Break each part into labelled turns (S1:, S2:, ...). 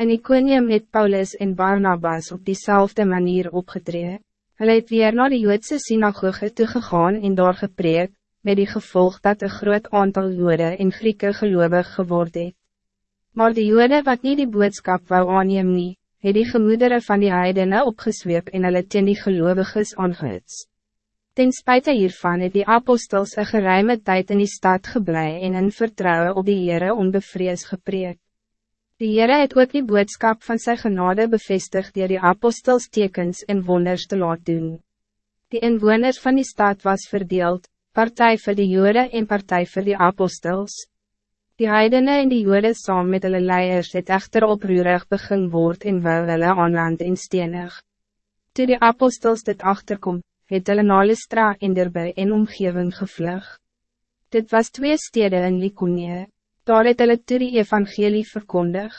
S1: In Iconium het Paulus en Barnabas op diezelfde manier opgetree. Hulle het weer naar de Joodse synagoge toegegaan en daar gepreek, met die gevolg dat een groot aantal Jode en Grieken gelovig geworden het. Maar de Jode wat niet die boodskap wou aanneem nie, het die gemoedere van die heidene opgesweep en hulle teen die geloviges aangehits. Ten spijt hiervan het die apostels een geruime tijd in die stad geblei en in vertrouwen op die Heere onbevrees gepreek. Die Heere het ook die boodskap van zijn genade bevestigd die die apostels tekens en wonders te laat doen. Die inwoners van die stad was verdeeld, partij voor de Jode en partij voor die apostels. Die heidene en die Jode saam met hulle leiers het echter oproerig begin word en wou hulle aanland en stenig. Toe die apostels dit achterkom, het hulle na Lystra en derby en omgeving gevlug. Dit was twee steden in Lykonie. Daar het hulle toe die evangelie verkondig.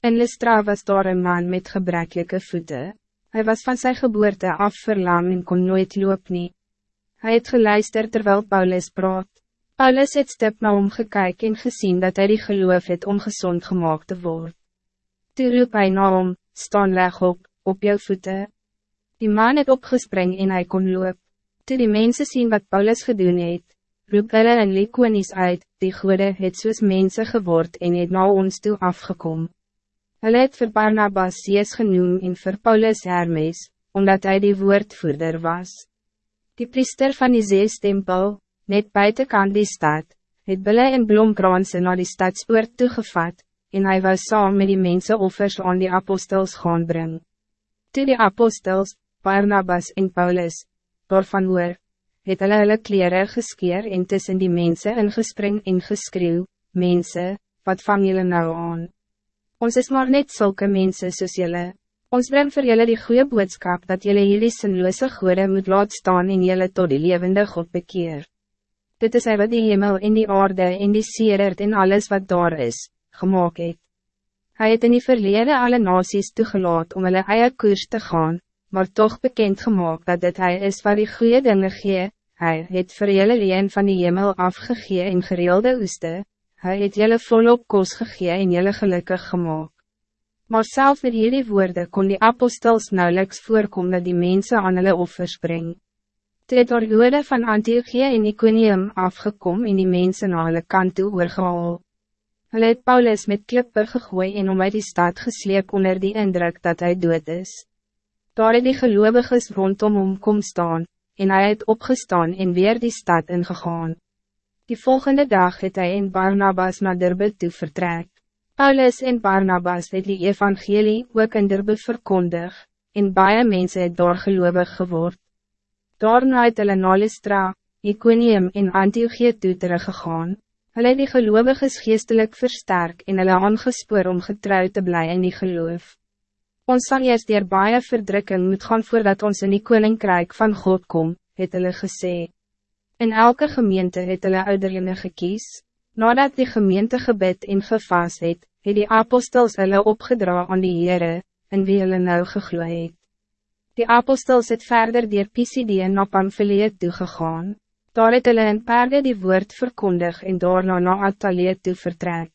S1: In Lystra was daar een man met gebrekkelijke voeten. Hij was van zijn geboorte af verlam en kon nooit loop nie. Hy het geluister terwijl Paulus praat. Paulus het stip na hom gekyk en gezien dat hij die geloof het om gezond gemaakt te worden. Toe roep hy na hom, staan leg op, op jou voeten. Die man het opgespring en hij kon loop. Toe die mensen zien wat Paulus gedoen het, roep hulle in Likonies uit, die goede het soos mense geword en het na ons toe afgekom. Hulle het vir Barnabas Jees genoem en vir Paulus Hermes, omdat hij die woordvoerder was. Die priester van die zeestempel, net buitenkant die stad, het bille en blomkranse na die stadspoort toegevat, en hij was saam met die mense offers aan die apostels gaan bring. Toe die apostels, Barnabas en Paulus, daarvan hoor, het hulle hulle kleren geskeer en tussen die mensen ingespring en geskreeuw, Mensen, wat vang jullie nou aan? Ons is maar net zulke mensen soos jylle. Ons brengt voor jullie die goede boodschap dat jullie jullie sinloose goede moet laat staan en jullie tot die levende God bekeer. Dit is hy wat die hemel en die aarde en die seerert en alles wat daar is, gemaakt het. Hij het in die verlede alle nasies toegelaat om hulle eie koers te gaan, maar toch bekend gemaakt dat dit hij is waar die goede dingen gee, Hij het vir julle leen van die hemel afgegee en gereelde oeste, Hij het julle volop kos gegee en julle gelukkig gemaakt. Maar zelf met hierdie woorden kon die apostels nauwelijks voorkomen dat die mensen aan hulle offers bring. Toe het jode van Antiochie en Iconium afgekom en die mensen na hulle kant toe oorgehaal. Hulle het Paulus met klippe gegooi en om uit die stad gesleep onder die indruk dat hij dood is. Daar het die geloviges rondom hom kom staan, en hij het opgestaan en weer die stad ingegaan. Die volgende dag het hij in Barnabas naar Derbe toe vertrek. Paulus en Barnabas het die evangelie ook in Derbe verkondig, en baie mense het daar gelovig geword. Daarna het hulle na Lystra, Iconium en Antiochie toe teruggegaan. Hulle die geloviges geestelijk versterk en hulle aangespoor om getrouw te blijven in die geloof. Ons sal eerst dier baie verdrukking moet gaan voordat ons in die koninkrijk van God kom, het hulle gesê. In elke gemeente het hulle ouderlinge gekies, nadat die gemeente gebed en gevas het, het die apostels hulle opgedra aan die Heere, in wie hulle nou gegloe het. Die apostels het verder dier Pisidie na Pamphilie toegegaan, daar het hulle in perde die woord verkondig en daarna na Atalie toe vertrek.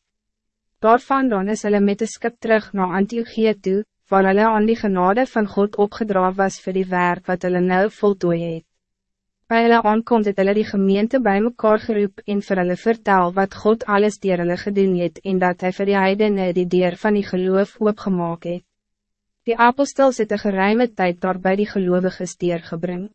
S1: Daarvan dan is hulle met de skip terug na Antiochie toe, waar hulle aan die genade van God opgedra was voor die werk wat hulle nou voltooi het. By hulle aankomt het hulle die gemeente bij mekaar geroep en vir hulle vertel wat God alles dier hulle gedoen het en dat hij vir die heidene die deur van die geloof oopgemaak het. Die apostels het een geruime tijd daar bij die geloviges deurgebring.